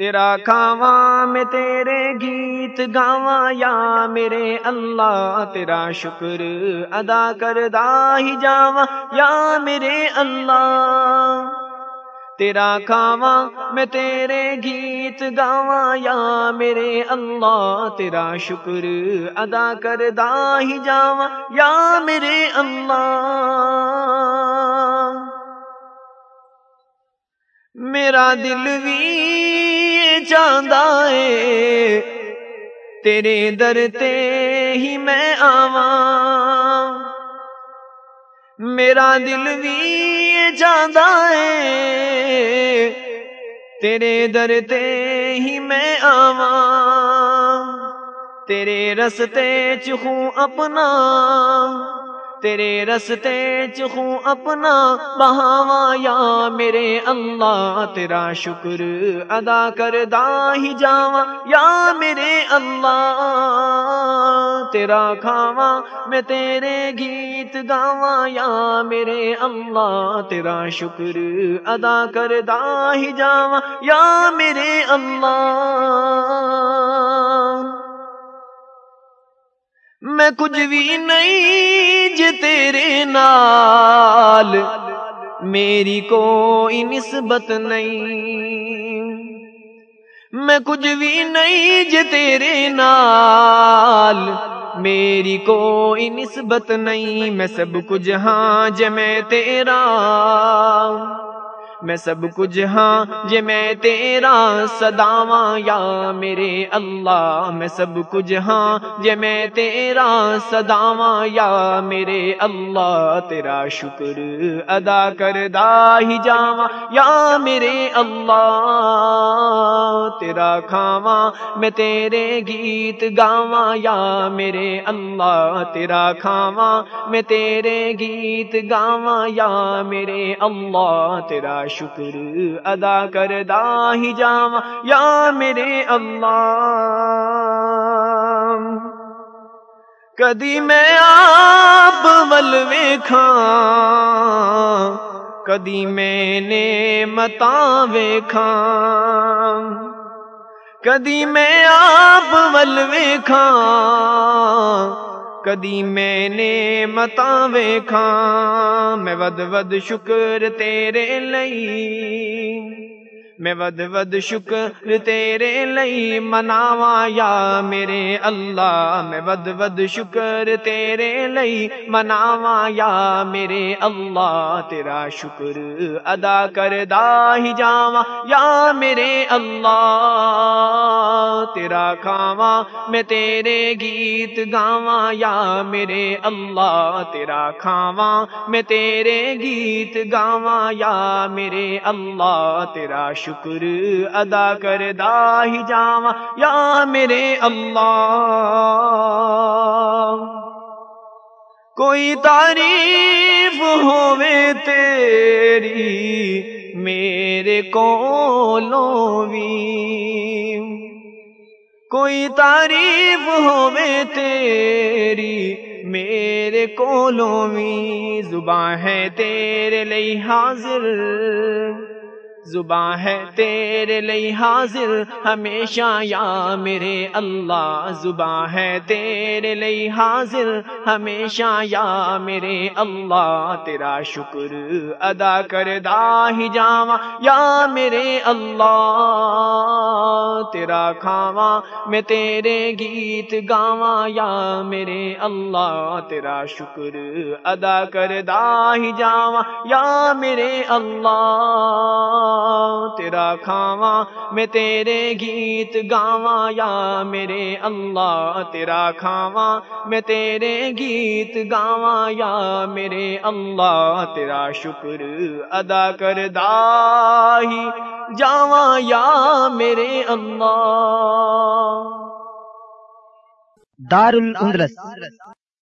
تیرا کھاواں میں تیرے گیت گاواں، یا میرے اللہ، تیرا شکر ادا کردہ ہی جاواں، یا میرے اللہ۔ تیرا کھاواں میں تیرے گیت گاواں، یا میرے اللہ، تیرا شکر ادا کردہ ہی جاواں، یا میرے اللہ۔ میرا دل بھی چاہتا ہے تیرے در تے ہی میں آواں۔ میرا دل بھی چاہتا ہے تیرے در تے ہی میں آواں۔ تیرے رستے چخوں اپنا۔ تیرے رستے چخوں اپنا بہاوا، یا میرے اللہ، تیرا شکر ادا کر ہی جاوا یا میرے اللہ، تیرا کھاوا میں تیرے گیت گاوا یا میرے اللہ، تیرا شکر ادا کر ہی جاوا یا میرے اللہ میں کچھ بھی نہیں ج تیرے نال، میری کوئی نسبت نہیں۔ میں کچھ بھی نہیں ج تیرے نال، میری کوئی نسبت نہیں۔ میں سب کچھ ہاں ج میں تیرا۔ میں سب کچھ ہاں جے میں تیرا صداواں، یا میرے اللہ، میں سب کچھ ہاں جے میں تیرا صداواں، یا میرے اللہ، تیرا شکر ادا کر ہی جاواں، یا میرے اللہ، تیرا کھاواں، میں تیرے گیت گاواں، یا میرے اللہ، تیرا کھاواں، میں تیرے گیت گاواں، یا میرے اللہ، تیرا شکر ادا کر ہی جاواں، یا میرے اللہ۔ کدی میں آپ مل کدی میں نے متا ویکھاں۔ کدی میں آپ ول ویکھاں کدی میں نے متا ویکھاں، میں ود ود شکر تیرے لئی۔ میں ود ود شکر تیرے لئی مناوا یا میرے اللہ، میں ود ود شکر تیرے لئی مناوا یا میرے اللہ، تیرا شکر ادا کر ہی جاوا یا میرے اللہ۔ تیرا کھاوا میں تیرے گیت گاوا یا میرے اللہ تیرا کھاوا میں تیرے گیت گاوا یا میرے اللہ تیرا شکر ادا کر ہی جاوا یا میرے اللہ۔ کوئی تعریف ہوے تیری میرے کو بھی کوئی تعریف ہوے تیری میرے کو بھی زباں ہے تیرے لئی حاضر۔ زباں ہے تیرے لئی حاضر، ہمیشہ یا میرے اللہ زباں ہے تیرے لئی حاضر، ہمیشہ یا میرے اللہ تیرا شکر ادا کر ہی جاواں، یا میرے اللہ تیرا کھاواں، میں تیرے گیت گاواں، یا میرے اللہ تیرا شکر ادا کر ہی جاواں، یا میرے اللہ تیرا کھاواں میں تیرے گیت گاواں، یا میرے اللہ، تیرا کھاواں میں تیرے گیت گاواں، یا میرے اللہ، تیرا شکر ادا کر ہی جاواں، یا میرے اللہ۔ دار الاندلس